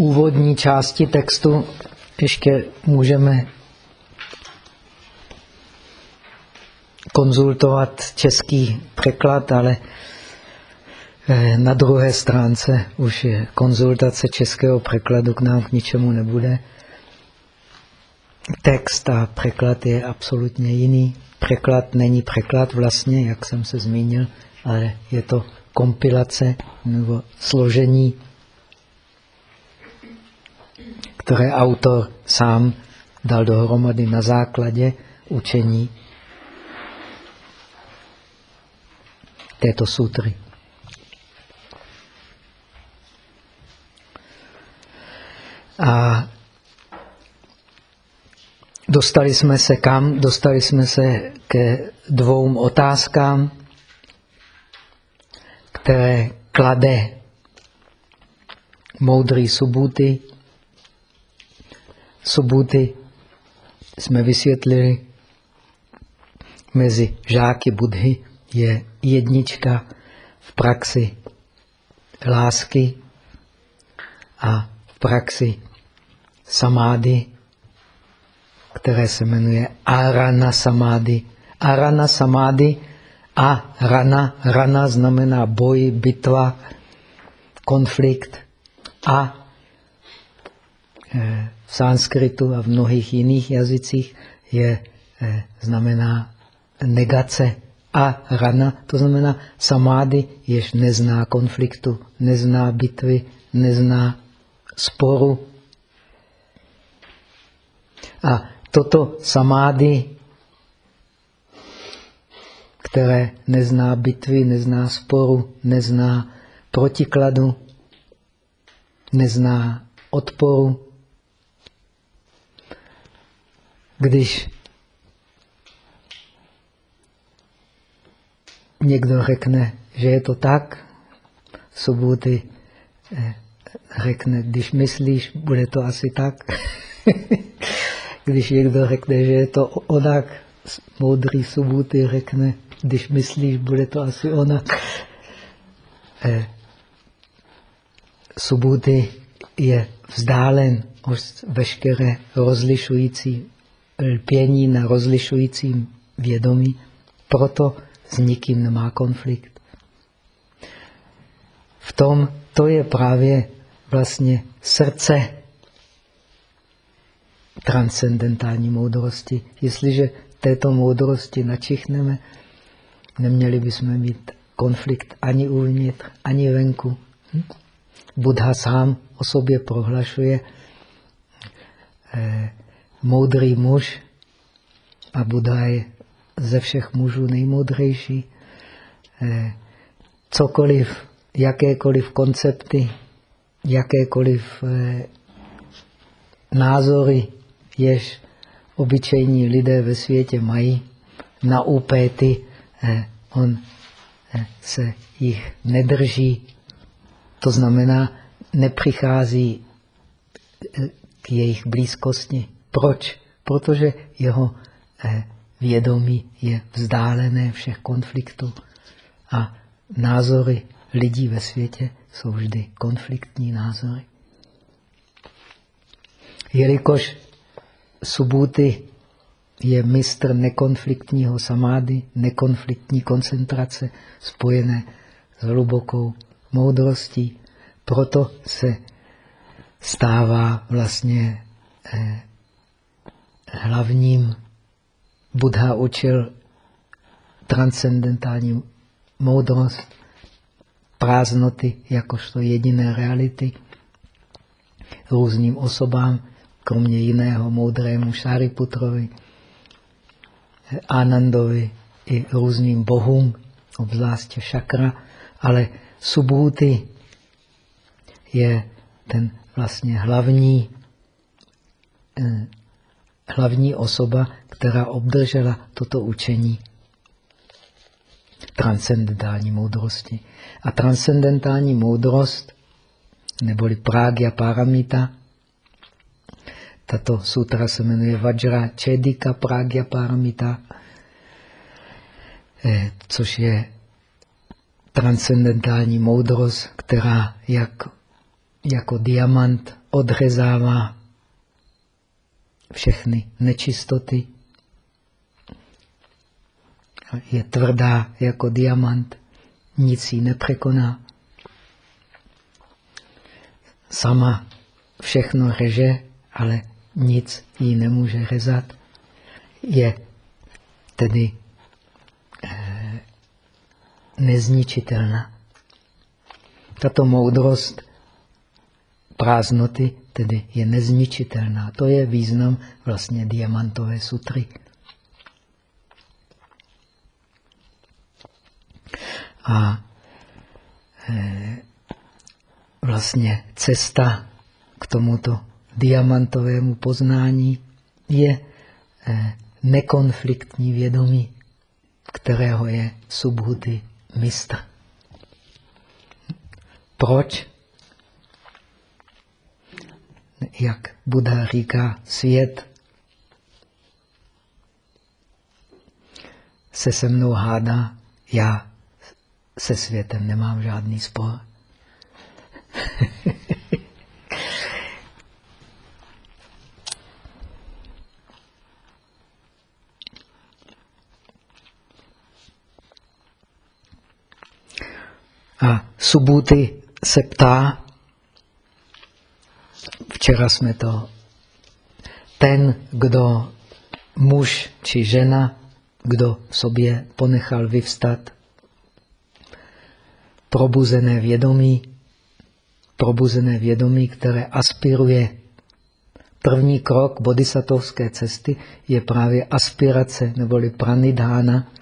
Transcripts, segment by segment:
úvodní části textu ještě můžeme konzultovat český překlad, ale eh, na druhé stránce už je konzultace českého překladu k nám k ničemu nebude. Text a překlad je absolutně jiný. Překlad není překlad vlastně, jak jsem se zmínil, ale je to kompilace nebo složení, které autor sám dal dohromady na základě učení této sutry. A dostali jsme se kam? Dostali jsme se ke dvou otázkám, které klade moudrý Subuty. Subuty jsme vysvětlili mezi žáky Budhy je jednička v praxi lásky a v praxi samády, které se jmenuje arana samády. Arana samády a rana, rana znamená boj, bitva, konflikt a eh, v sanskritu a v mnohých jiných jazycích je, eh, znamená negace a rana, to znamená samády, jež nezná konfliktu, nezná bitvy, nezná sporu. A toto samády, které nezná bitvy, nezná sporu, nezná protikladu, nezná odporu, když někdo řekne, že je to tak, soboty eh, řekne, když myslíš, bude to asi tak. když někdo řekne, že je to onak, moudrý soboty řekne, když myslíš, bude to asi onak. Eh, soboty je vzdálen od veškeré rozlišující lpění na rozlišujícím vědomí. Proto s nikým nemá konflikt. V tom to je právě vlastně srdce transcendentální moudrosti. Jestliže této moudrosti načichneme, neměli bychom mít konflikt ani uvnitř, ani venku. Hm? Buddha sám o sobě prohlašuje eh, moudrý muž a Buddha je ze všech mužů nejmoudřejší. Eh, cokoliv, jakékoliv koncepty, jakékoliv eh, názory, jež obyčejní lidé ve světě mají na úpéty, eh, on se jich nedrží. To znamená, nepřichází k jejich blízkosti. Proč? Protože jeho vědomí je vzdálené všech konfliktů a názory lidí ve světě jsou vždy konfliktní názory. Jelikož Subuty je mistr nekonfliktního samády, nekonfliktní koncentrace spojené s hlubokou moudrostí, proto se stává vlastně eh, hlavním Buddha učil transcendentální moudrost, prázdnoty jakožto jediné reality různým osobám, kromě jiného moudrému Šariputrovi, Anandovi i různým bohům, obzvláště šakra, ale Subhuti je ten vlastně hlavní, eh, hlavní osoba, která obdržela toto učení transcendentální moudrosti. A transcendentální moudrost, neboli Pragya Paramita, tato sutra se jmenuje Vajra Chedika Pragya Paramita, eh, což je transcendentální moudrost, která jak jako diamant odřezává všechny nečistoty. Je tvrdá jako diamant, nic ji nepřekoná. Sama všechno reže, ale nic jí nemůže rezat. Je tedy eh, nezničitelná. Tato moudrost prázdnoty tedy je nezničitelná. To je význam vlastně diamantové sutry. A e, vlastně cesta k tomuto diamantovému poznání je e, nekonfliktní vědomí, kterého je subhuty mistr. Proč? Jak Buddha říká, svět se se mnou hádá, já se světem nemám žádný spor. A Subuty se ptá, včera jsme to, ten, kdo muž či žena, kdo v sobě ponechal vyvstat probuzené vědomí, probuzené vědomí, které aspiruje. První krok bodhisattvovské cesty je právě aspirace neboli pranidhána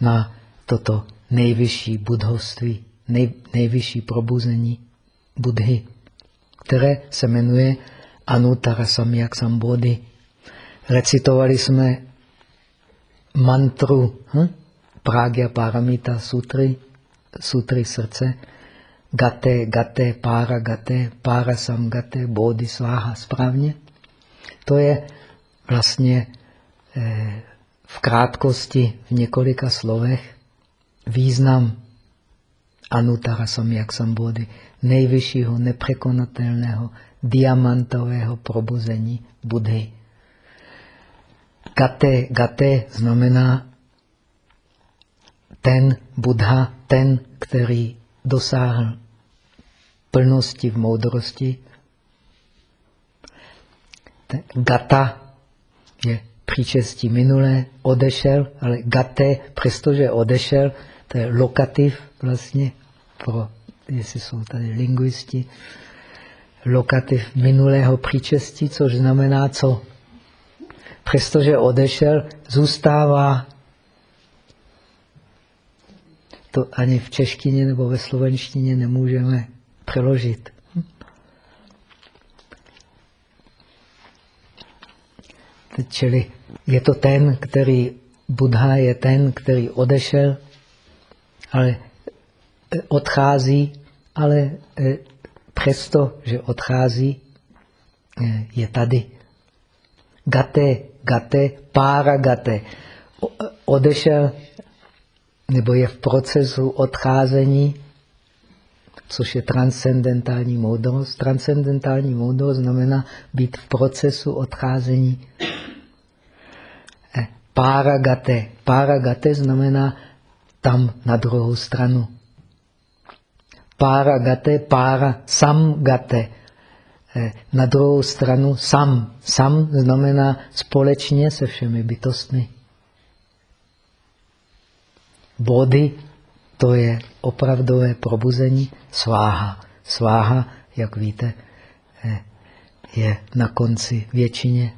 na toto nejvyšší budhovství, nej, nejvyšší probuzení Budhy, které se jmenuje Anuttara Samyak Sambodhi. Recitovali jsme mantru hm? Pragya Paramita Sutry, Sutry srdce, Gate, Gate, Para, Gate, Para Sam, Gate, Bodhi, Sváha. Správně? To je vlastně eh, v krátkosti, v několika slovech, význam Anutara Samyak Sambodhi, nejvyššího, nepřekonatelného, diamantového probuzení Budhy. Gate, gate znamená ten Buddha, ten, který dosáhl plnosti v moudrosti. Gata je příčestí minulé, odešel, ale gate, přestože odešel, to je lokativ vlastně pro, jestli jsou tady lingvisti, lokativ minulého příčestí, což znamená co? Přestože odešel, zůstává to ani v češtině nebo ve slovenštině nemůžeme přeložit. Čili je to ten, který, Buddha je ten, který odešel, ale odchází, ale e, přesto, že odchází, e, je tady. Gate, gate, pára gate. Odešel nebo je v procesu odcházení, což je transcendentální moudrost. Transcendentální moudrost znamená být v procesu odcházení. Eh, Paragate. Paragate znamená tam na druhou stranu. Paragate, para, samgate. Eh, na druhou stranu sam. Sam znamená společně se všemi bytostmi. Body, to je opravdové probuzení sváha. Sváha, jak víte, eh, je na konci většině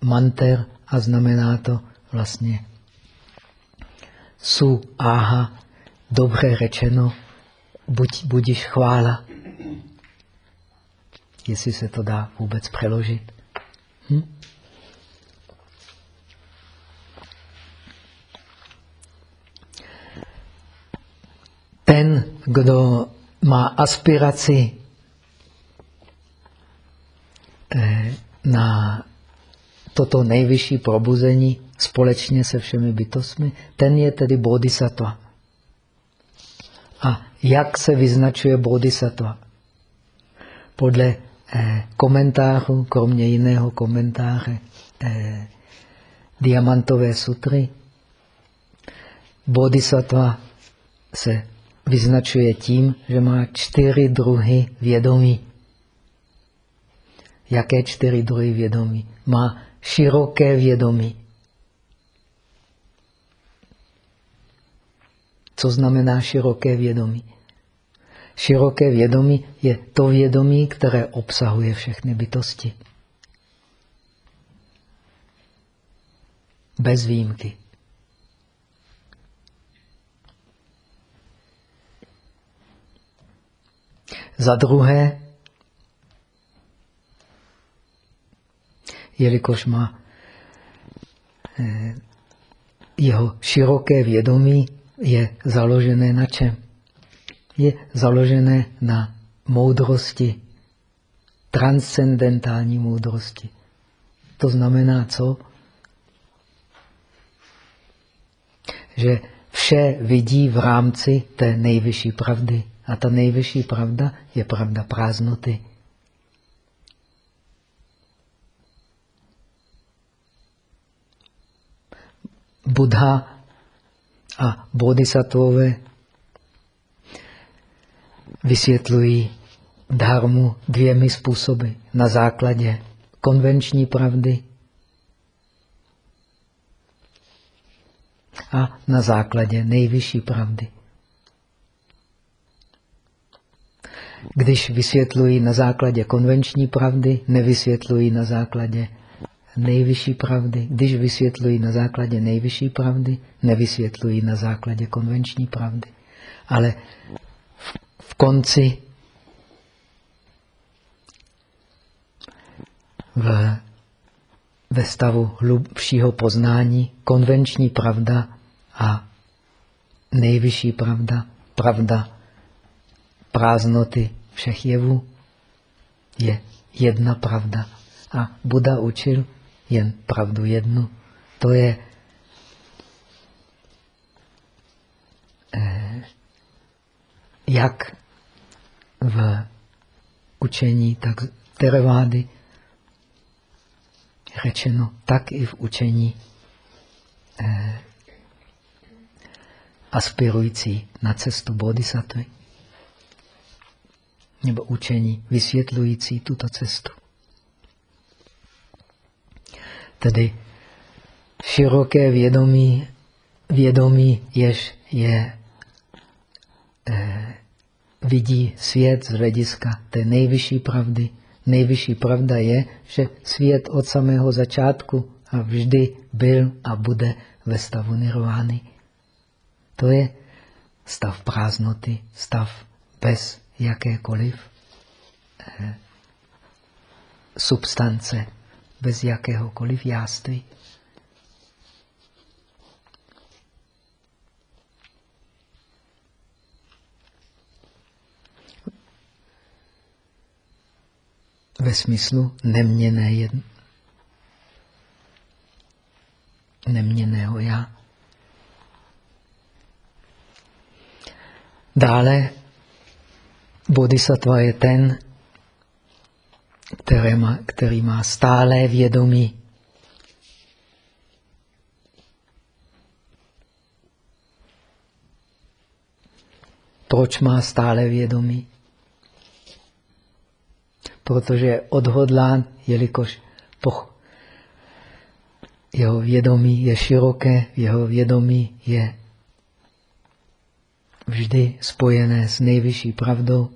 manter a znamená to vlastně su, áha, dobře řečeno, buď, budiš chvála. Jestli se to dá vůbec přeložit. Hm? ten, kdo má aspiraci eh, na toto nejvyšší probuzení společně se všemi bytostmi, ten je tedy bodhisattva. A jak se vyznačuje bodhisattva. Podle eh, komentářů, kromě jiného komentáře eh, Diamantové sutry, bodhisattva se vyznačuje tím, že má čtyři druhy vědomí. Jaké čtyři druhy vědomí? Má široké vědomí. Co znamená široké vědomí? Široké vědomí je to vědomí, které obsahuje všechny bytosti. Bez výjimky. Za druhé, jelikož má eh, jeho široké vědomí je založené na čem? Je založené na moudrosti, transcendentální moudrosti. To znamená co? Že vše vidí v rámci té nejvyšší pravdy. A ta nejvyšší pravda je pravda prázdnoty. Buddha a bodhisattvové vysvětlují dharmu dvěmi způsoby. Na základě konvenční pravdy a na základě nejvyšší pravdy. Když vysvětlují na základě konvenční pravdy, nevysvětlují na základě nejvyšší pravdy. Když vysvětlují na základě nejvyšší pravdy, nevysvětlují na základě konvenční pravdy. Ale v, v konci v, ve stavu hlubšího poznání konvenční pravda a nejvyšší pravda, pravda prázdnoty všech jevů je jedna pravda. A Buda učil jen pravdu jednu. To je eh, jak v učení tak Terevády řečeno, tak i v učení eh, aspirující na cestu bodhisattvy nebo učení vysvětlující tuto cestu. Tedy široké vědomí, vědomí jež je, eh, vidí svět z hlediska té nejvyšší pravdy. Nejvyšší pravda je, že svět od samého začátku a vždy byl a bude ve stavu nirvány. To je stav prázdnoty, stav bez jakékoliv eh, substance bez jakéhokoliv jáství. Ve smyslu neměné jedn... neměného já. Dále bodhisattva je ten, který má, který má stále vědomí. Proč má stále vědomí? Protože je odhodlán, jelikož poch jeho vědomí je široké, jeho vědomí je vždy spojené s nejvyšší pravdou.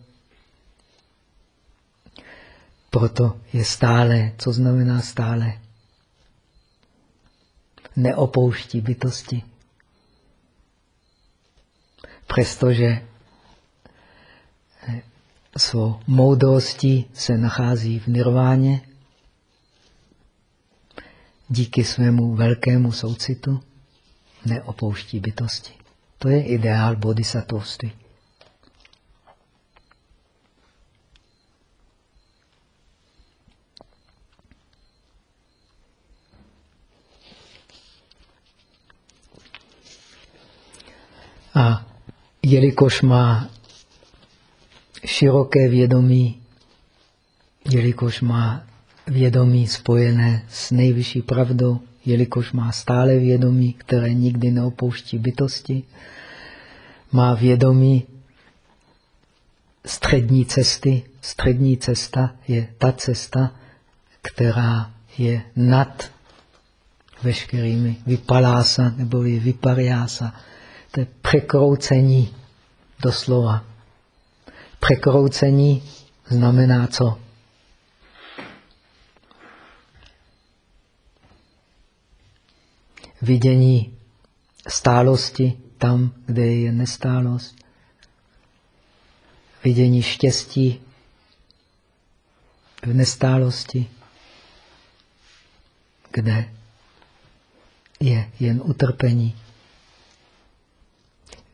Proto je stále. Co znamená stále? Neopouští bytosti. Přestože svou moudrostí se nachází v nirváně, díky svému velkému soucitu neopouští bytosti. To je ideál bodhisattvství. A jelikož má široké vědomí, jelikož má vědomí spojené s nejvyšší pravdou, jelikož má stále vědomí, které nikdy neopouští bytosti, má vědomí střední cesty. Střední cesta je ta cesta, která je nad veškerými vypalása nebo vypariása. To je překroucení doslova. Překroucení znamená co? Vidění stálosti tam, kde je nestálost. Vidění štěstí v nestálosti, kde je jen utrpení.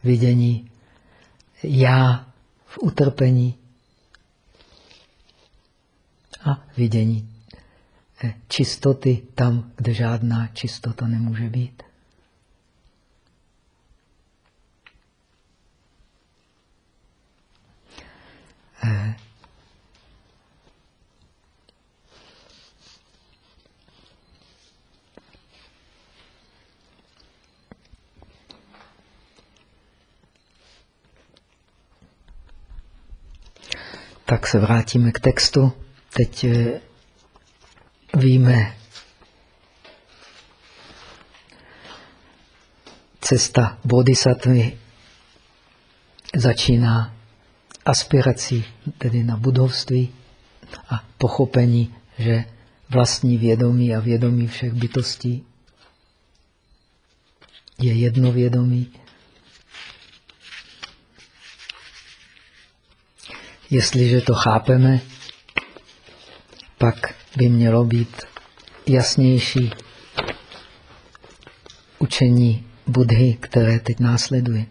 Vidění já v utrpení a vidění eh, čistoty tam, kde žádná čistota nemůže být. Eh, Tak se vrátíme k textu. Teď eh, víme, cesta bodhisattvy začíná aspirací, tedy na budovství a pochopení, že vlastní vědomí a vědomí všech bytostí je jedno vědomí Jestliže to chápeme, pak by mělo být jasnější učení Budhy, které teď následuje.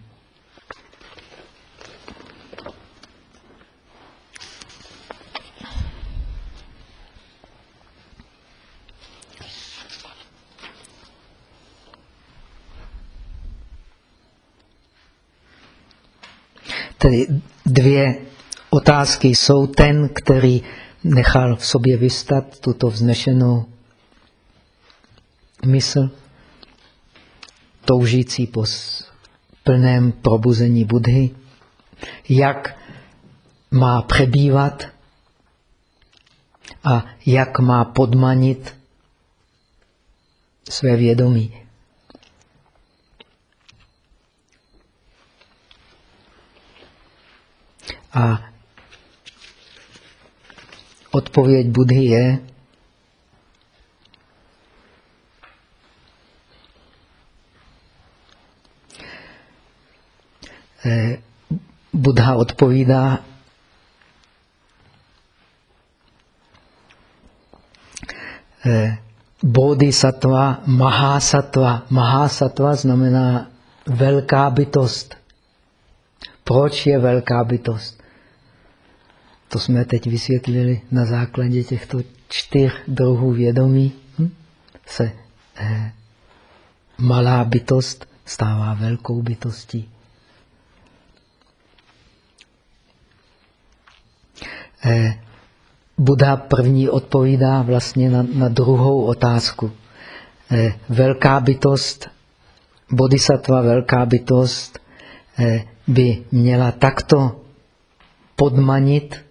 Tedy dvě otázky jsou ten, který nechal v sobě vystat tuto vznešenou mysl, toužící po plném probuzení Budhy, jak má přebývat a jak má podmanit své vědomí. A Odpověď Budhy je, eh, Buddha odpovídá, eh, bodhisattva, mahasattva. Mahasattva znamená velká bytost. Proč je velká bytost? To jsme teď vysvětlili na základě těchto čtyř druhů vědomí. Hm? Se eh, malá bytost stává velkou bytostí. Eh, Buddha první odpovídá vlastně na, na druhou otázku. Eh, velká bytost, bodhisattva, velká bytost eh, by měla takto podmanit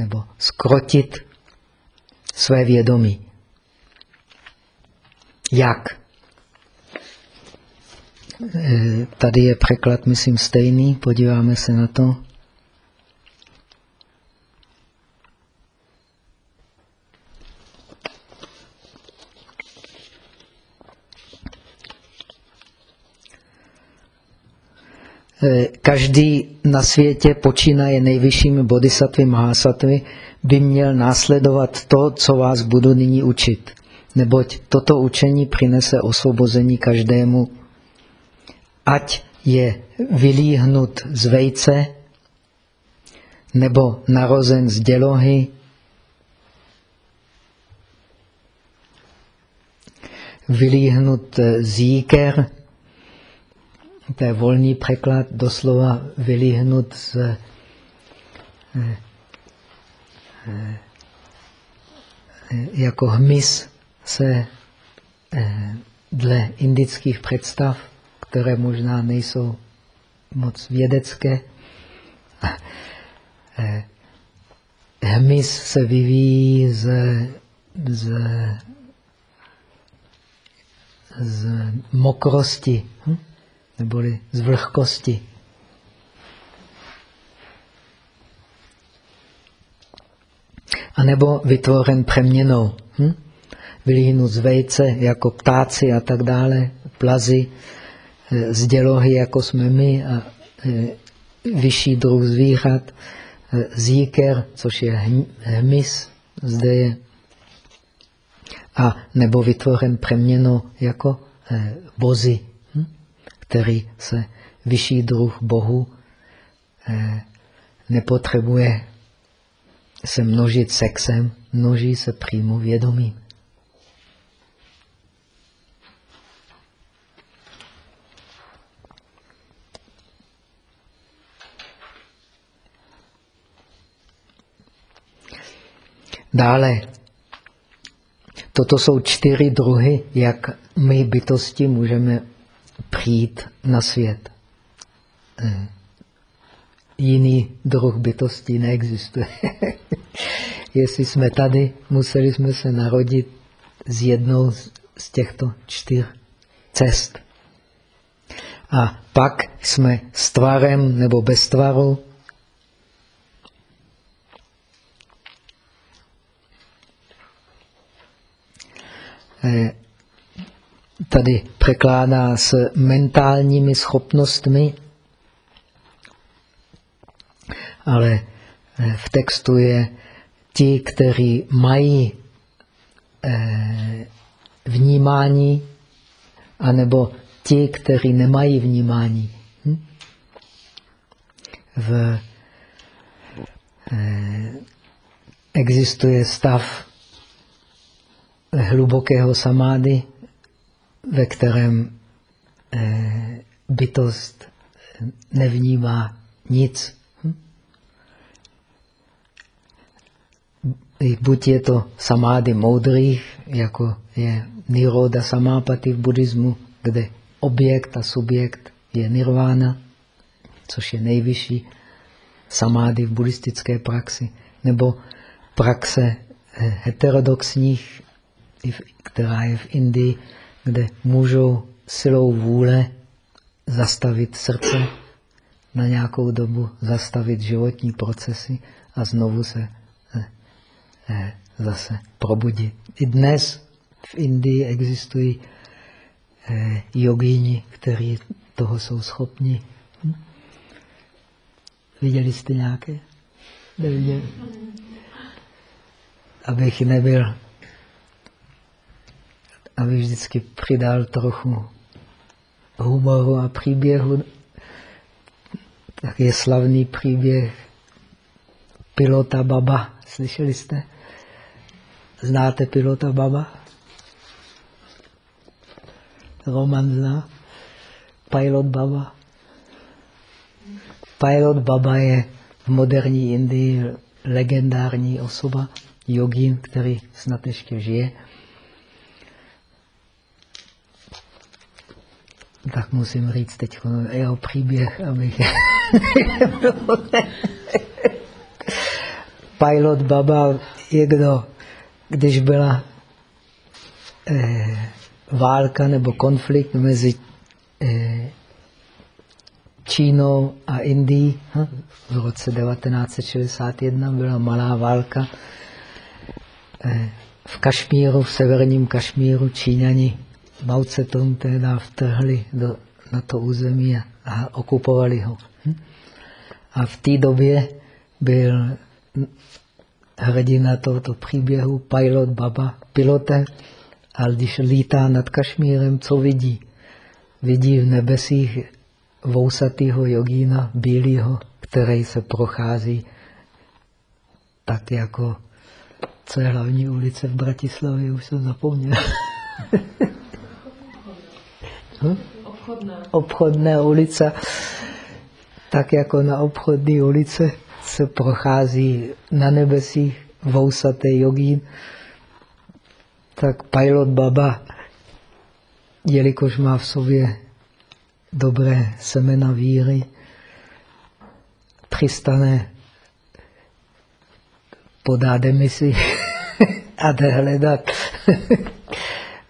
nebo skrotit své vědomí. Jak? E, tady je překlad, myslím, stejný. Podíváme se na to. Každý na světě počínaje nejvyššími bodhisattvy, mahasatvy, by měl následovat to, co vás budu nyní učit. Neboť toto učení přinese osvobození každému, ať je vylíhnut z vejce, nebo narozen z dělohy, vylíhnut z jíker, to je volný překlad, doslova vylíhnut z eh, eh, jako hmyz se dle indických představ, které možná nejsou moc vědecké, hmyz se vyvíjí z, z, z mokrosti, hm? Neboli z vlhkosti. A nebo vytvořen přeměnou. Hm? Vylíhnu z vejce jako ptáci a tak dále, plazy, eh, z dělohy jako jsme my a eh, vyšší druh zvířat, eh, zíker, což je hmyz, zde je, a nebo vytvořen přeměnou jako bozy? Který se vyšší druh Bohu nepotřebuje se množit sexem, množí se přímo vědomím. Dále, toto jsou čtyři druhy, jak my bytosti můžeme přijít na svět. Eh, jiný druh bytosti neexistuje. Jestli jsme tady, museli jsme se narodit z jednou z těchto čtyř cest. A pak jsme s tvarem nebo bez tvaru eh, tady překládá s mentálními schopnostmi ale eh, v textu je ti, kteří mají eh, vnímání, anebo ti, kteří nemají vnímání. Hm? V, eh, existuje stav hlubokého samády, ve kterém bytost nevnímá nic. buď je to samády moudrých, jako je niroda samápaty v buddhismu, kde objekt a subjekt je nirvána, což je nejvyšší samády v buddhistické praxi, nebo praxe eh, heterodoxních, která je v Indii, kde můžou silou vůle zastavit srdce na nějakou dobu, zastavit životní procesy a znovu se Eh, zase probudit. I dnes v Indii existují eh, jogíni, kteří toho jsou schopni. Hm? Viděli jste nějaké? Neviděli? Abych nebyl, aby vždycky přidal trochu humoru a příběhu, tak je slavný příběh pilota Baba. Slyšeli jste? Znáte pilota Baba? Roman zná? Pilot Baba? Pilot Baba je v moderní Indii legendární osoba, jogín, který snad ještě žije. Tak musím říct teď jeho příběh, abych... Pilot Baba je kdo? když byla eh, válka nebo konflikt mezi eh, Čínou a Indií. Hm? V roce 1961 byla malá válka eh, v Kašmíru, v severním Kašmíru. Číňani Mao Tse-tung teda vtrhli do, na to území a, a okupovali ho. Hm? A v té době byl hrdina tohoto příběhu, pilot Baba, pilote, ale když lítá nad Kašmírem, co vidí? Vidí v nebesích vousatýho jogína, bílýho, který se prochází tak jako, co je hlavní ulice v Bratislavě, už jsem zapomněl. hm? Obchodné. Obchodné ulice, tak jako na obchodní ulice se prochází na nebesích vousatý jogín, tak pilot baba, jelikož má v sobě dobré semena víry, přistane, podá demisi a jde hledat,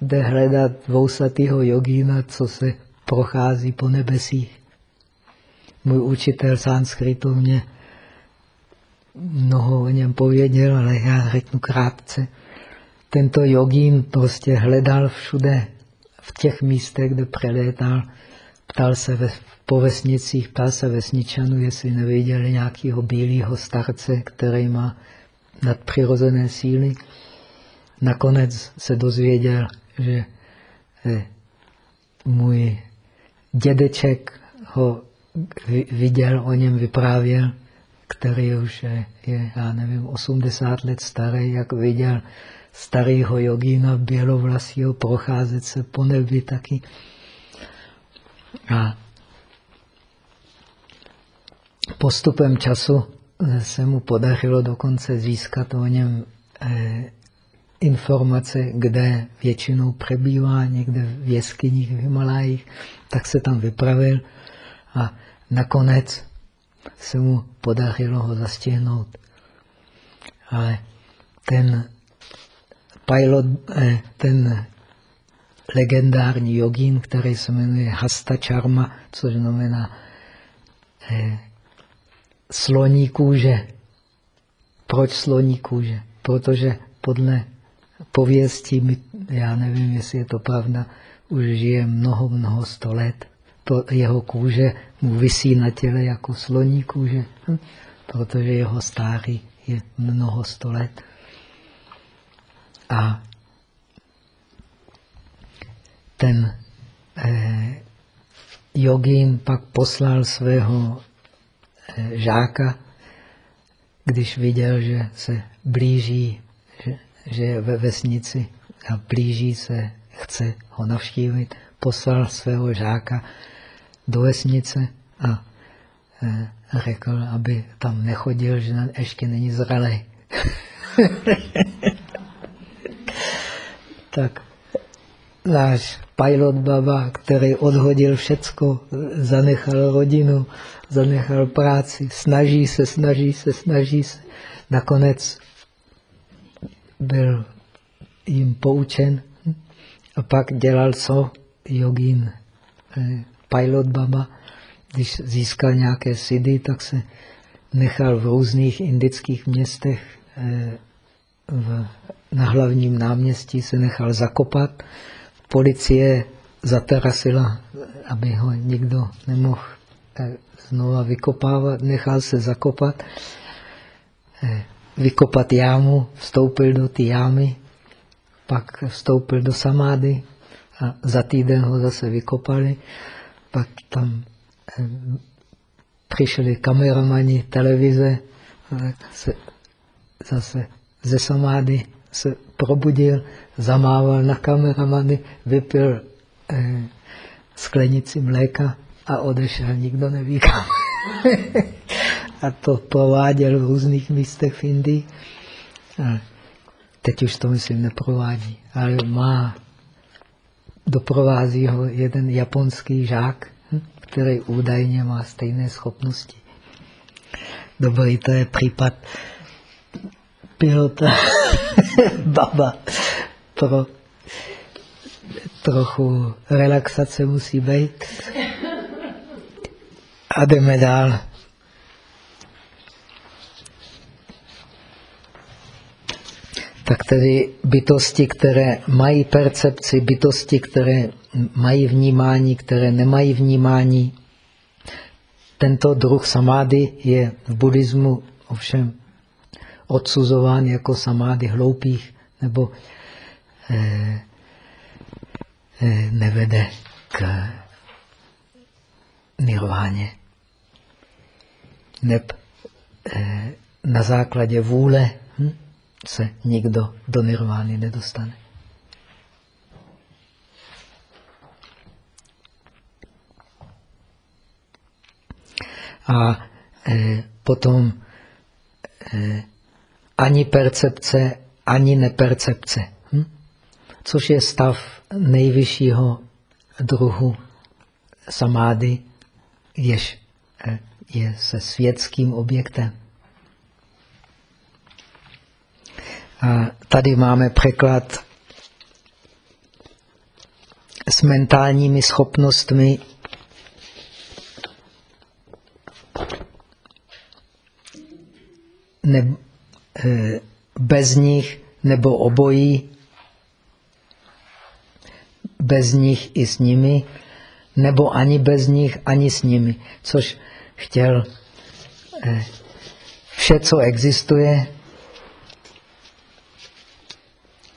jde hledat vousatýho jogína, co se prochází po nebesích. Můj učitel sanskritu mě mnoho o něm pověděl, ale já řeknu krátce. Tento jogín prostě hledal všude, v těch místech, kde prelétal, ptal se ve, po vesnicích, ptal se vesničanů, jestli neviděli nějakého bílého starce, který má nadpřirozené síly. Nakonec se dozvěděl, že můj dědeček ho viděl, o něm vyprávěl, který už je, já nevím, 80 let starý, jak viděl starého jogína bělovlasího procházet se po nebi taky. A postupem času se mu podařilo dokonce získat o něm eh, informace, kde většinou přebývá, někde v jeskyních v Himalajích, tak se tam vypravil a nakonec se mu podařilo ho zastihnout. Ale ten pilot, eh, ten legendární jogín, který se jmenuje Hasta Charma, což znamená eh, sloní kůže. Proč sloní kůže? Protože podle pověstí, já nevím, jestli je to pravda, už žije mnoho, mnoho sto let. To jeho kůže mu vysí na těle jako sloní kůže, hm? protože jeho stáří je mnoho sto let. A ten eh, jogín pak poslal svého eh, žáka, když viděl, že se blíží, že, je ve vesnici a blíží se, chce ho navštívit, poslal svého žáka do vesnice a eh, řekl, aby tam nechodil, že ještě není zralý. tak náš pilot baba, který odhodil všecko, zanechal rodinu, zanechal práci, snaží se, snaží se, snaží se. Nakonec byl jim poučen a pak dělal co? Jogín, eh, pilot baba. Když získal nějaké sidy, tak se nechal v různých indických městech eh, v, na hlavním náměstí se nechal zakopat. Policie zatarasila, aby ho nikdo nemohl eh, znova vykopávat, nechal se zakopat, vykopat jámu, vstoupil do ty jámy, pak vstoupil do samády a za týden ho zase vykopali, pak tam eh, přišli kameramani televize, se zase ze samády se probudil, zamával na kameramany, vypil eh, sklenici mléka a odešel, nikdo neví kam. A to prováděl v různých místech v Indii. A teď už to myslím neprovádí, ale má, doprovází ho jeden japonský žák, hm, který údajně má stejné schopnosti. Dobrý, to je případ pilota baba pro trochu relaxace musí být. A jdeme dál. Tak tedy bytosti, které mají percepci, bytosti, které mají vnímání, které nemají vnímání. Tento druh samády je v buddhismu ovšem odsuzován jako samády hloupých nebo eh, eh, nevede k nirváně. Neb eh, na základě vůle hm, se nikdo do nirvány nedostane. A eh, potom eh, ani percepce, ani nepercepce. Hm? Což je stav nejvyššího druhu samády, jež eh, je se světským objektem. A tady máme překlad s mentálními schopnostmi. Ne, eh, bez nich nebo obojí, bez nich i s nimi, nebo ani bez nich, ani s nimi, což chtěl eh, vše, co existuje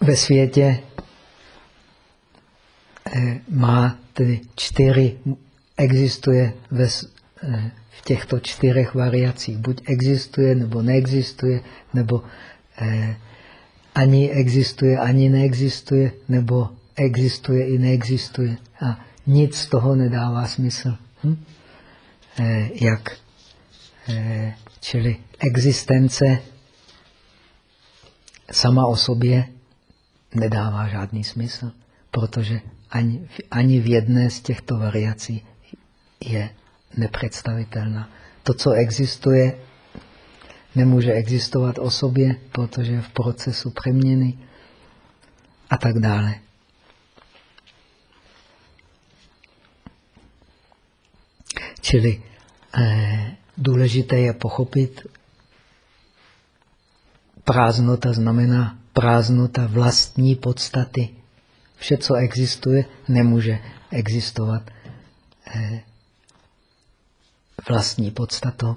ve světě, eh, má tedy čtyři, existuje ve, eh, v těchto čtyřech variacích. Buď existuje, nebo neexistuje, nebo ani existuje, ani neexistuje, nebo existuje i neexistuje. A nic z toho nedává smysl. Hm? Eh, jak eh, čili existence sama o sobě nedává žádný smysl, protože ani, ani v jedné z těchto variací je nepředstavitelná. To, co existuje, nemůže existovat o sobě, protože je v procesu přeměny a tak dále. Čili eh, důležité je pochopit, prázdnota znamená prázdnota vlastní podstaty. Vše, co existuje, nemůže existovat eh, vlastní podstatou.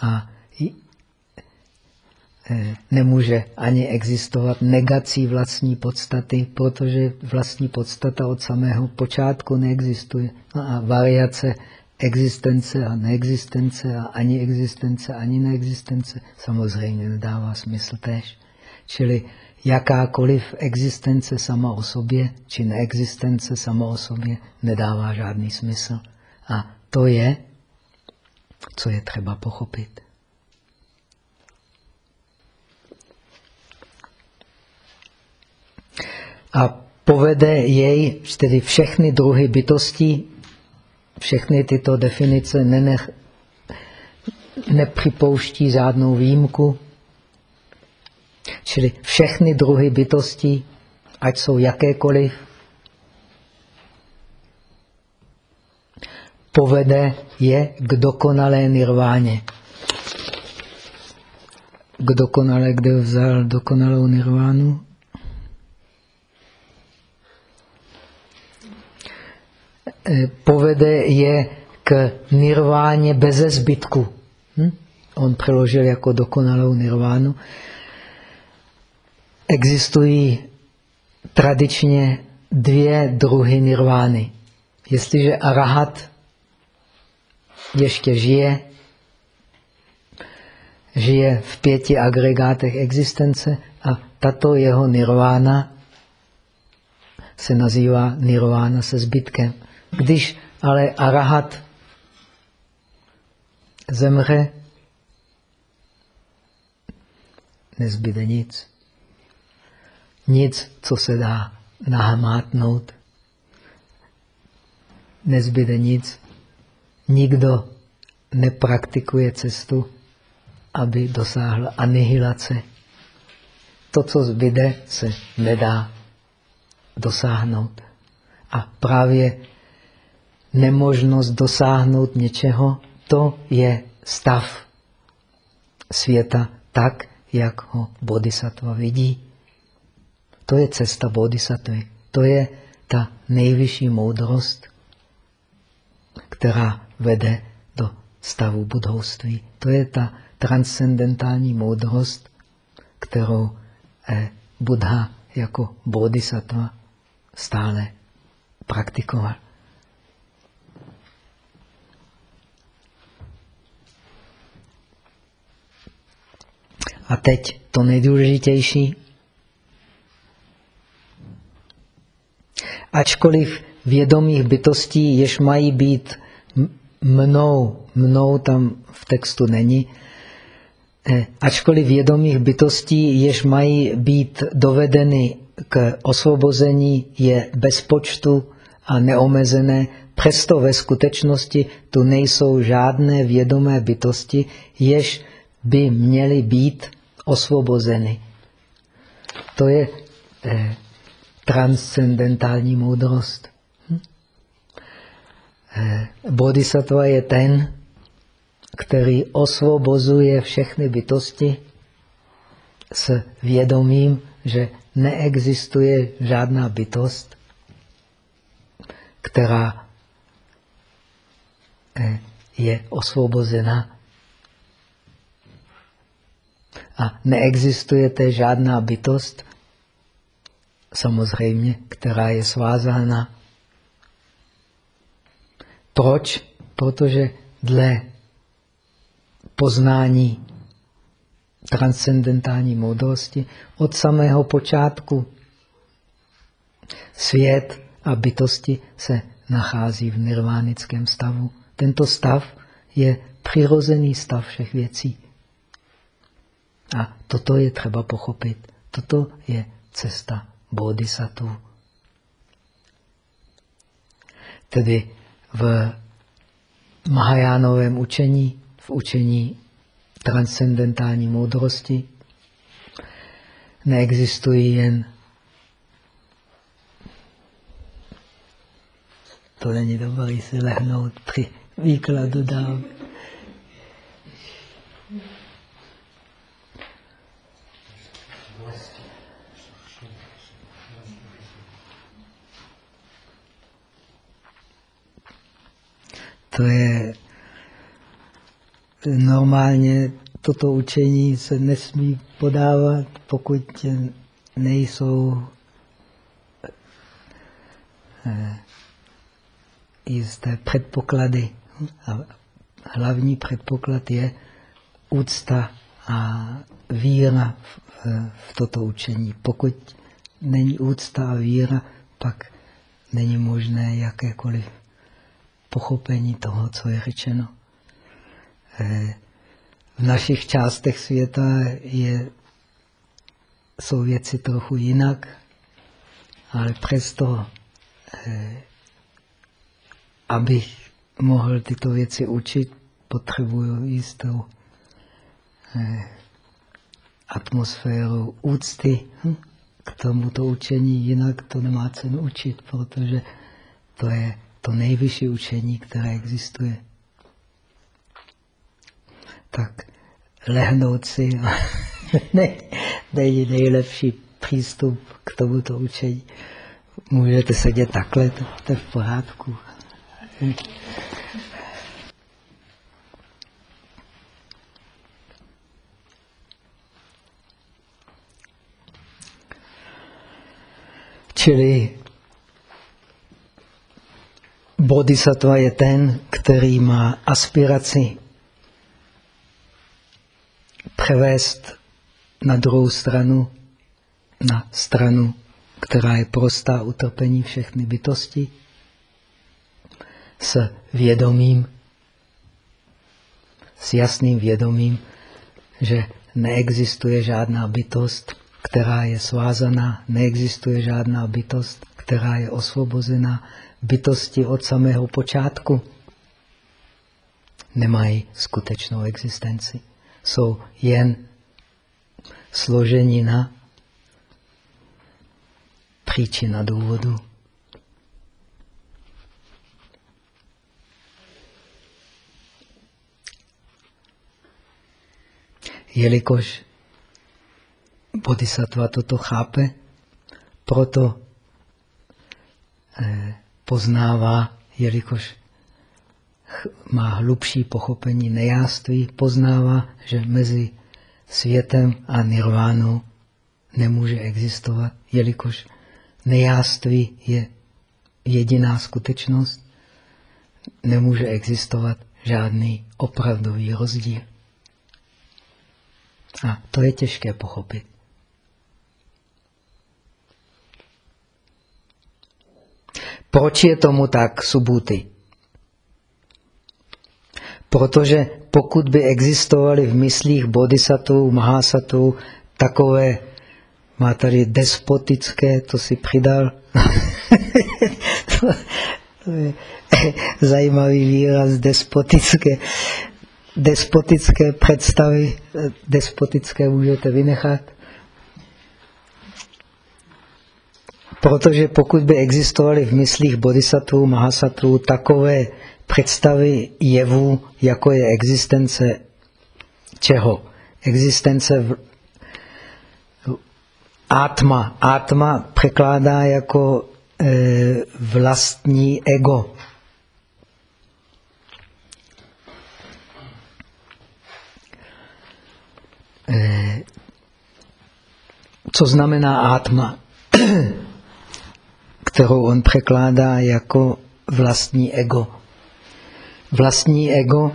A Eh, nemůže ani existovat negací vlastní podstaty, protože vlastní podstata od samého počátku neexistuje. No a variace existence a neexistence a ani existence, ani neexistence samozřejmě nedává smysl též. Čili jakákoliv existence sama o sobě, či neexistence sama o sobě nedává žádný smysl. A to je, co je třeba pochopit. a povede jej, tedy všechny druhy bytostí, všechny tyto definice nenech, nepřipouští žádnou výjimku. Čili všechny druhy bytostí, ať jsou jakékoliv, povede je k dokonalé nirváně. K dokonalé, kde vzal dokonalou nirvánu? Povede je k nirváně bez zbytku. Hm? On přeložil jako dokonalou nirvánu. Existují tradičně dvě druhy nirvány. Jestliže arahat ještě žije, žije v pěti agregátech existence a tato jeho nirvána se nazývá nirvána se zbytkem. Když ale arahat zemře, nezbyde nic. Nic, co se dá nahmátnout. Nezbyde nic. Nikdo nepraktikuje cestu, aby dosáhl anihilace. To, co zbyde, se nedá dosáhnout. A právě nemožnost dosáhnout něčeho, to je stav světa tak, jak ho bodhisattva vidí. To je cesta bodhisattvy. To je ta nejvyšší moudrost, která vede do stavu budhoství. To je ta transcendentální moudrost, kterou eh, Buddha jako bodhisattva stále praktikoval. A teď to nejdůležitější. Ačkoliv vědomých bytostí, jež mají být mnou, mnou tam v textu není, eh, ačkoliv vědomých bytostí, jež mají být dovedeny k osvobození, je bez počtu a neomezené, přesto ve skutečnosti tu nejsou žádné vědomé bytosti, jež by měly být osvobozeny. To je eh, transcendentální moudrost. Hm? Eh, bodhisattva je ten, který osvobozuje všechny bytosti s vědomím, že neexistuje žádná bytost, která eh, je osvobozena. A neexistuje žádná bytost, samozřejmě, která je svázána. Proč? Protože dle poznání transcendentální moudrosti od samého počátku svět a bytosti se nachází v nirvánickém stavu. Tento stav je přirozený stav všech věcí. A toto je třeba pochopit. Toto je cesta bodhisattva. Tedy v Mahajánovém učení, v učení transcendentální moudrosti, neexistují jen to není dobré si lehnout při výkladu dál. To je normálně toto učení se nesmí podávat, pokud nejsou eh, jisté předpoklady. A hlavní předpoklad je úcta a víra v, v toto učení. Pokud není úcta a víra, pak není možné jakékoliv pochopení toho, co je řečeno. Eh, v našich částech světa je, jsou věci trochu jinak, ale přesto, eh, abych mohl tyto věci učit, potřebuju jistou eh, atmosféru úcty hm, k tomuto učení, jinak to nemá cenu učit, protože to je to nejvyšší učení, které existuje tak lehnout si ne, není nejlepší přístup k tomuto učení. Můžete sedět takhle, to, to je v pořádku. Čili bodhisattva je ten, který má aspiraci převést na druhou stranu, na stranu, která je prostá utrpení všechny bytosti, s vědomím, s jasným vědomím, že neexistuje žádná bytost, která je svázaná, neexistuje žádná bytost, která je osvobozená. Bytosti od samého počátku nemají skutečnou existenci jsou jen složenina příčina důvodu. Jelikož bodhisattva toto chápe, proto poznává, jelikož má hlubší pochopení nejáství, poznává, že mezi světem a nirvánou nemůže existovat, jelikož nejáství je jediná skutečnost, nemůže existovat žádný opravdový rozdíl. A to je těžké pochopit. Proč je tomu tak, Subuty? Protože pokud by existovaly v myslích bodhisattvů, mahasattvů takové, má tady despotické, to si přidal, to je zajímavý výraz, despotické, despotické představy, despotické můžete vynechat. Protože pokud by existovaly v myslích bodhisattvů, mahasattvů takové představy jevů, jako je existence čeho? Existence v... Atma. Atma překládá jako e, vlastní ego. E, co znamená atma? kterou on překládá jako vlastní ego. Vlastní ego,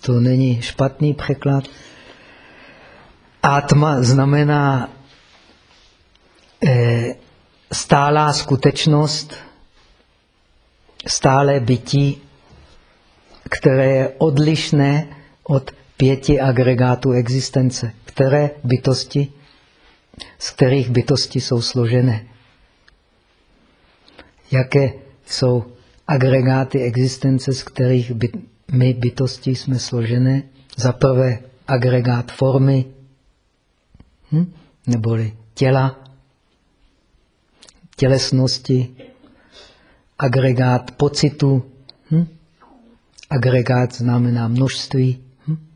to není špatný překlad. Atma znamená eh, stálá skutečnost, stále bytí, které je odlišné od pěti agregátů existence. Které bytosti, z kterých bytosti jsou složené jaké jsou agregáty existence, z kterých by, my bytosti jsme složené. Za prvé agregát formy, hm? neboli těla, tělesnosti, agregát pocitu, hm? agregát znamená množství, hm?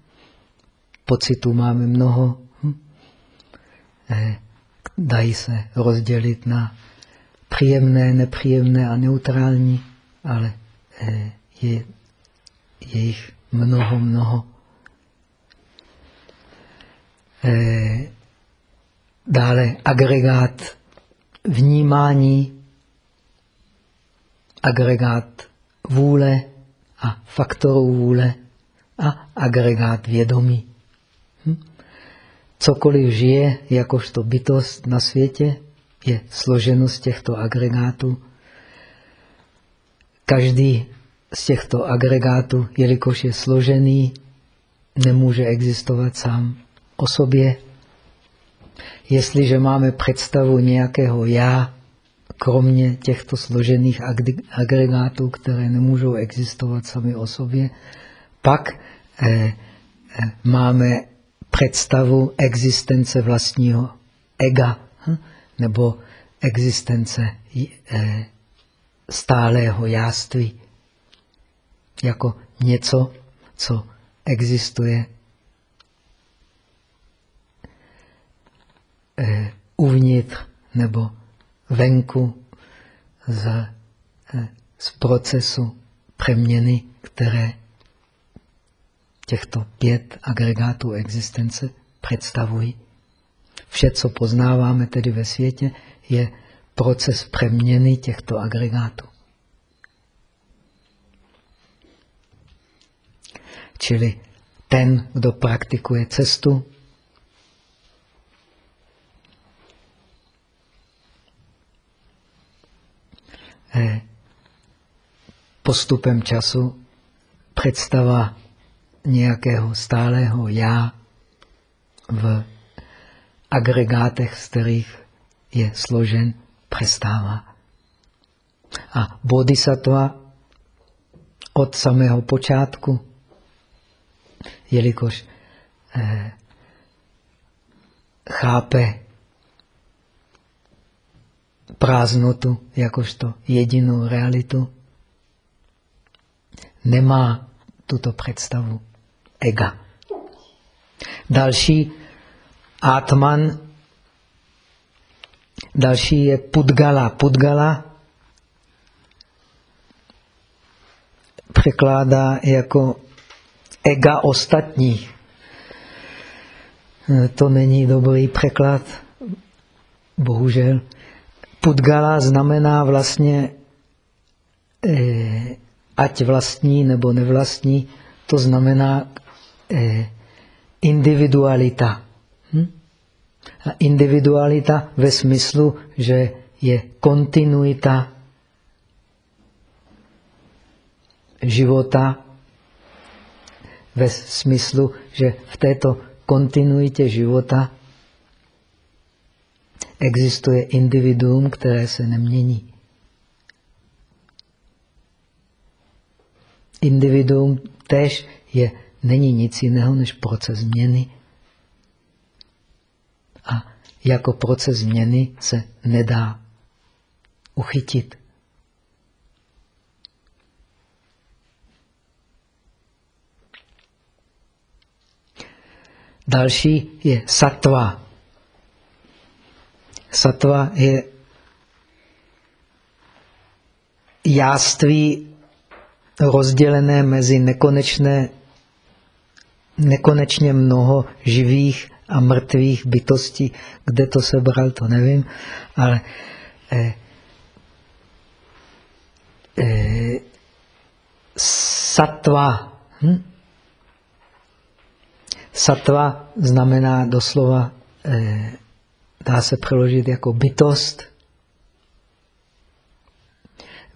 pocitů máme mnoho, hm? eh, dají se rozdělit na příjemné, nepříjemné a neutrální, ale eh, je, je jich mnoho, mnoho. Eh, dále agregát vnímání, agregát vůle a faktorů vůle a agregát vědomí. Hm? Cokoliv žije jakožto bytost na světě, je složeno z těchto agregátů. Každý z těchto agregátů, jelikož je složený, nemůže existovat sám o sobě. Jestliže máme představu nějakého já, kromě těchto složených agregátů, které nemůžou existovat sami o sobě, pak eh, eh, máme představu existence vlastního ega. Hm? Nebo existence eh, stálého jáství jako něco, co existuje eh, uvnitř nebo venku z, eh, z procesu přeměny, které těchto pět agregátů existence představují. Vše, co poznáváme tedy ve světě, je proces přeměny těchto agregátů. Čili ten, kdo praktikuje cestu, eh, postupem času představa nějakého stálého já v agregátech, z kterých je složen, přestává. A bodhisattva od samého počátku, jelikož eh, chápe prázdnotu jakožto jedinou realitu, nemá tuto představu ega. Další Atman. Další je Pudgala. Pudgala překládá jako ega ostatních. To není dobrý překlad, bohužel. Pudgala znamená vlastně eh, ať vlastní nebo nevlastní, to znamená eh, individualita. Hm? A individualita ve smyslu, že je kontinuita života ve smyslu, že v této kontinuitě života existuje individuum, které se nemění. Individuum tež je, není nic jiného než proces změny. A jako proces změny se nedá uchytit. Další je satva. Satva je jáství rozdělené mezi nekonečné, nekonečně mnoho živých a mrtvých bytostí. Kde to sebral, to nevím, ale eh, eh, satva. Hm? Satva znamená doslova, eh, dá se přeložit jako bytost.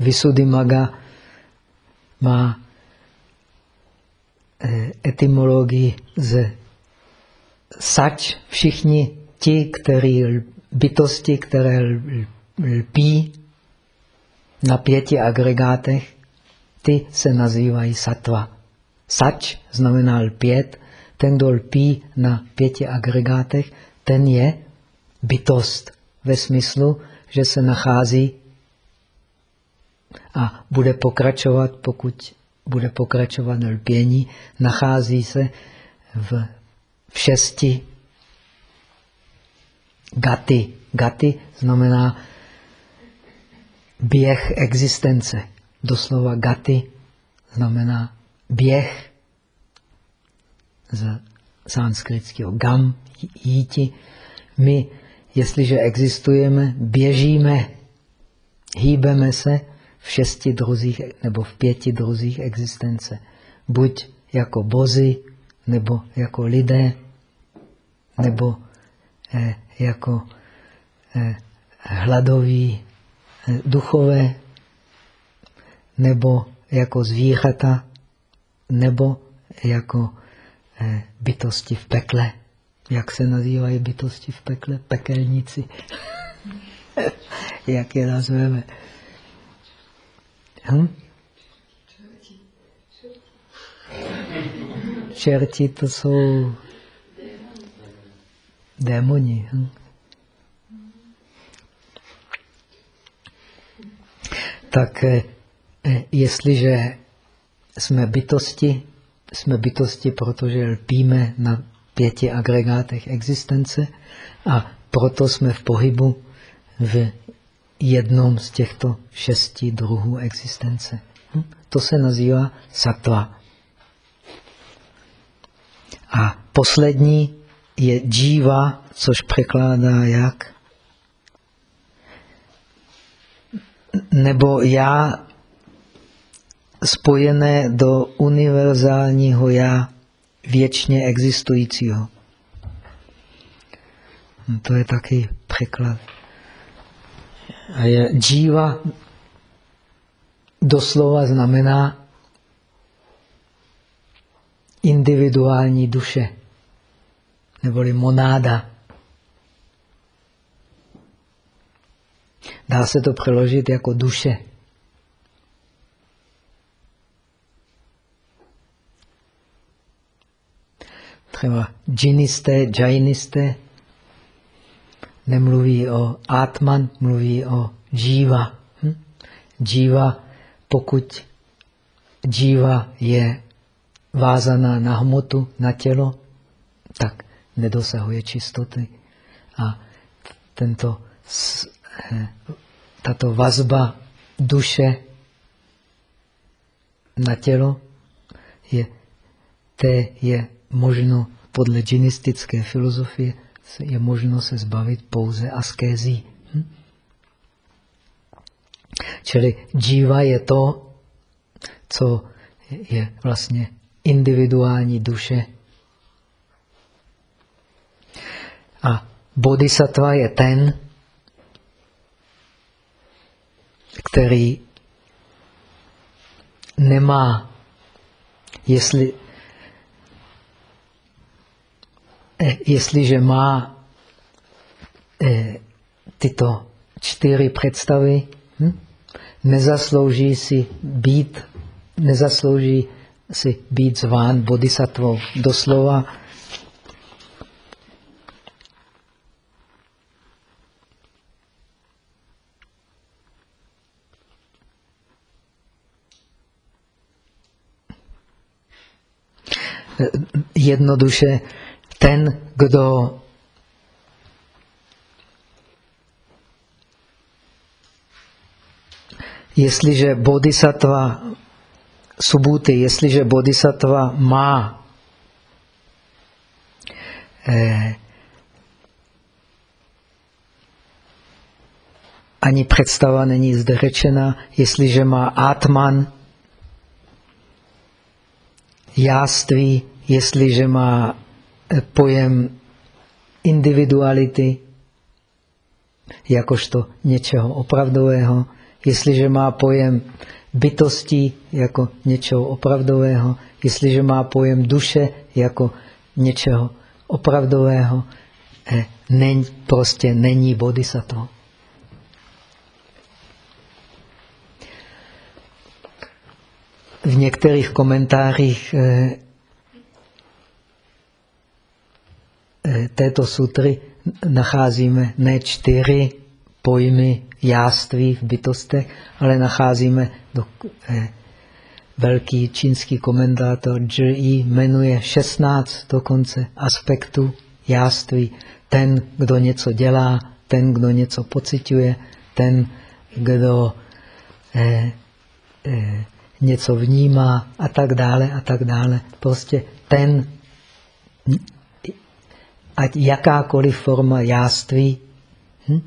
Visuddhimaga má eh, etymologii z sač. Všichni ti, kteří bytosti, které lpí na pěti agregátech, ty se nazývají satva. Sač znamená lpět, ten, kdo lpí na pěti agregátech, ten je bytost ve smyslu, že se nachází a bude pokračovat, pokud bude pokračovat lpění, nachází se v, v šesti gaty. Gaty znamená běh existence. Doslova gaty znamená běh z sanskritského gam, jíti. My, jestliže existujeme, běžíme, hýbeme se v šesti druzích nebo v pěti druzích existence. Buď jako bozy, nebo jako lidé, nebo eh, jako eh, hladoví eh, duchové, nebo jako zvířata, nebo jako Eh, bytosti v pekle. Jak se nazývají bytosti v pekle? Pekelníci. Jak je nazveme? Hm? Čerti to jsou démoni. Hm? Tak eh, eh jestliže jsme bytosti, jsme bytosti, protože lpíme na pěti agregátech existence a proto jsme v pohybu v jednom z těchto šesti druhů existence. Hm? To se nazývá satva. A poslední je džíva, což překládá jak? Nebo já spojené do univerzálního já, věčně existujícího. No, to je taky překlad. A je džíva doslova znamená individuální duše, neboli monáda. Dá se to přeložit jako duše. třeba džinisté, džajnisté, nemluví o atman, mluví o džíva. Hm? Džíva, pokud džíva je vázaná na hmotu, na tělo, tak nedosahuje čistoty. A tento, eh, tato vazba duše na tělo je, té je možno podle džinistické filozofie je možno se zbavit pouze askézí. Hm? Čili džíva je to, co je vlastně individuální duše. A bodhisattva je ten, který nemá, jestli jestliže má eh, tyto čtyři představy, hm, nezaslouží si být, nezaslouží si být zván bodhisattvou. Doslova jednoduše ten, kdo jestliže bodhisattva subuty, jestliže bodhisattva má eh, ani představa není zde řečena, jestliže má atman, jáství, jestliže má eh, pojem individuality, jakožto něčeho opravdového, jestliže má pojem bytosti jako něčeho opravdového, jestliže má pojem duše jako něčeho opravdového, eh, není, prostě není bodhisattva. V některých komentářích eh, eh, této sutry nacházíme ne čtyři pojmy jáství v bytostech, ale nacházíme do, eh, velký čínský komentátor Zhi jmenuje 16 dokonce aspektů jáství. Ten, kdo něco dělá, ten, kdo něco pociťuje, ten, kdo eh, eh, něco vnímá a tak dále a tak dále. Prostě ten, ať jakákoliv forma jáství, hm,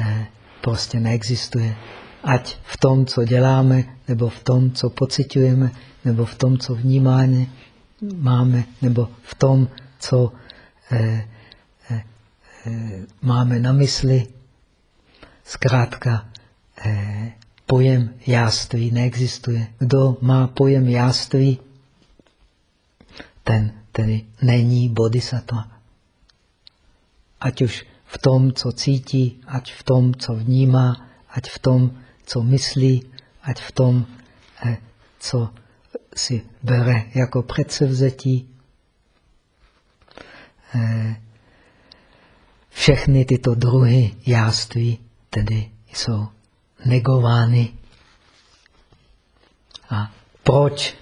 eh, prostě neexistuje. Ať v tom, co děláme, nebo v tom, co pocitujeme, nebo v tom, co vnímáme, máme, nebo v tom, co eh, eh, eh, máme na mysli. Zkrátka, eh, pojem jáství neexistuje. Kdo má pojem jáství, ten tedy není bodhisattva. Ať už v tom, co cítí, ať v tom, co vnímá, ať v tom, co myslí, ať v tom, eh, co si bere jako předsevzetí. Eh, všechny tyto druhy jáství tedy jsou negovány. A proč?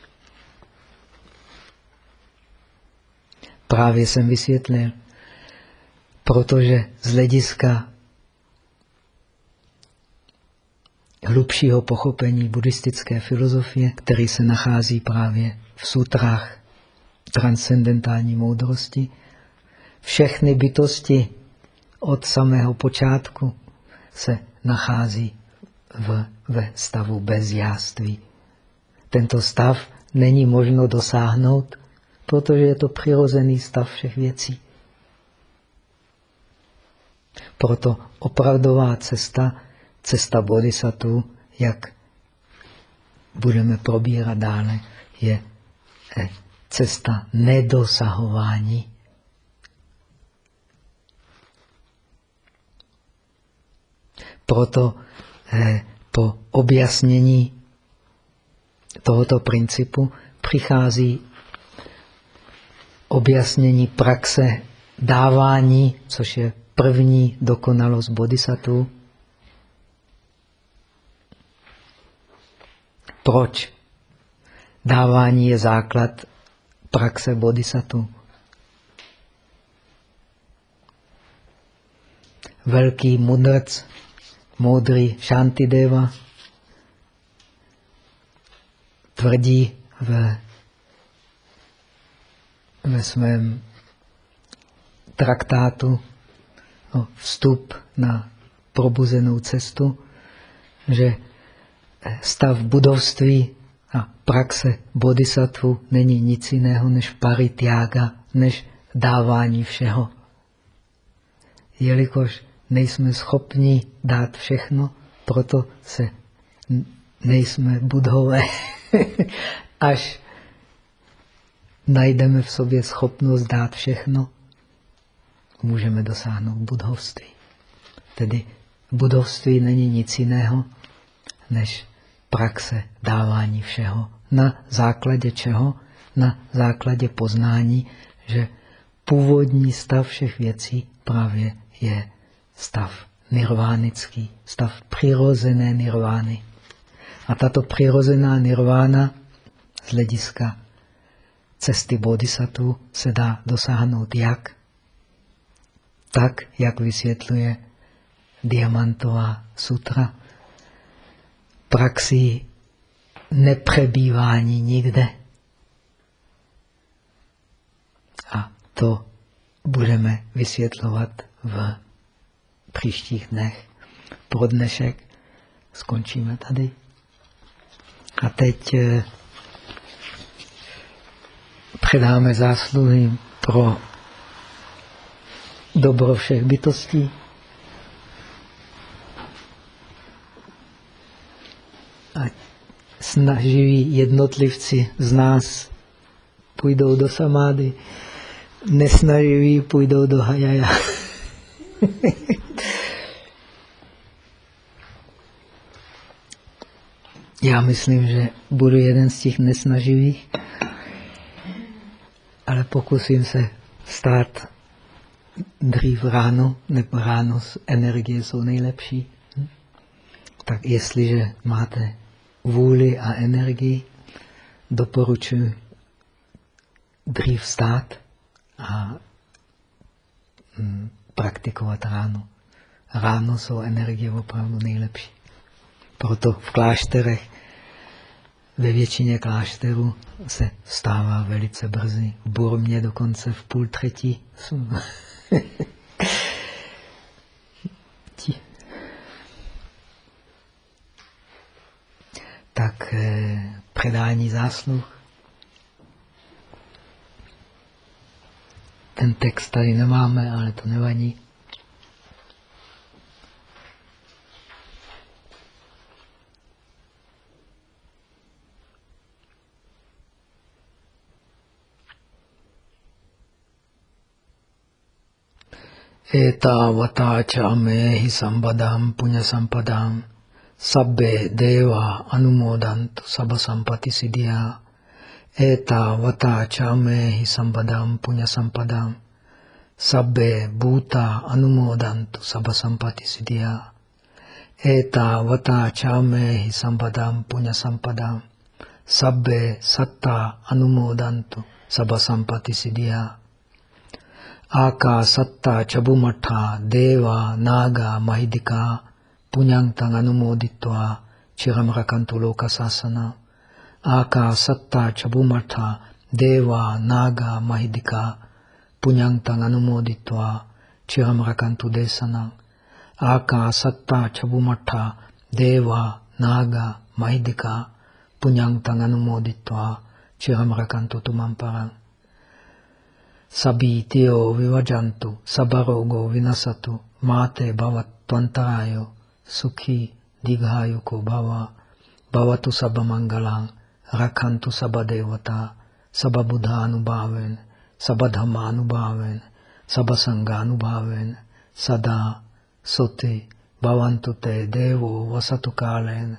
Právě jsem vysvětlil protože z hlediska hlubšího pochopení buddhistické filozofie, který se nachází právě v sutrách transcendentální moudrosti, všechny bytosti od samého počátku se nachází v, ve stavu bezjáství. Tento stav není možno dosáhnout, protože je to přirozený stav všech věcí. Proto opravdová cesta, cesta bodhisattva, jak budeme probírat dále, je eh, cesta nedosahování. Proto eh, po objasnění tohoto principu přichází objasnění praxe dávání, což je první dokonalost bodhisattva. Proč? Dávání je základ praxe bodhisattva. Velký mudrc, moudrý Shantideva tvrdí ve, ve svém traktátu no, vstup na probuzenou cestu, že stav budovství a praxe bodhisattva není nic jiného než parityaga, než dávání všeho. Jelikož nejsme schopni dát všechno, proto se nejsme budhové. Až najdeme v sobě schopnost dát všechno, můžeme dosáhnout budovství. Tedy budovství není nic jiného, než praxe dávání všeho. Na základě čeho? Na základě poznání, že původní stav všech věcí právě je stav nirvánický, stav přirozené nirvány. A tato přirozená nirvána z hlediska cesty bodhisattva se dá dosáhnout jak? Tak, jak vysvětluje Diamantová sutra. Praxi nepřebývání nikde. A to budeme vysvětlovat v příštích dnech. Pro dnešek skončíme tady. A teď eh, předáme zásluhy pro dobro všech bytostí. A snaživí jednotlivci z nás půjdou do samády, nesnaživí půjdou do hajaja. Já myslím, že budu jeden z těch nesnaživých, ale pokusím se stát dřív ráno, nebo ráno energie jsou nejlepší. Tak jestliže máte vůli a energii, doporučuji dřív stát a mm, praktikovat ráno. Ráno jsou energie opravdu nejlepší. Proto v klášterech, ve většině klášterů se stává velice brzy. V Burmě dokonce v půl třetí. tak eh, předání zásluh. Ten text tady nemáme, ale to nevadí. Etavata cha mehi sambadam punya sampadam sabbe deva anumodantu sabha sampati siddhya etavata cha mehi sambadam punya sampadam sabbe bhuta anumodantu sabha sampati siddhya etavata cha mehi sambadam punya sampadam sabbe satta anumodantu sabha sampati siddhya Aka Satta Chabumatha Deva Naga Mahidika Punyantang Anumoditva Chiram Rakantu Loka Sasana Aka Satta Chabumatha Deva Naga Mahidika Punyantang Anumoditva Chiram Rakantu Desana Aka Satta Chabumatha Deva Naga Mahidika Punyantang sabitio vivajantu, sabarogo vinasatu, mate bhavat tvantarayo, sukhi dighajuko bhava, bhavatu sabamangalang, rakhantu sabadevata, sababudha anubhaven, sabadhamma anubhaven, sabasanga anubhaven, sada soti bhavantu te devo vasatu kalen,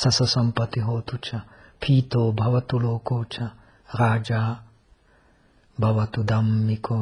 sasa sampati hotucha, pito bhavatu lokocha, raja bhavatu dhammiko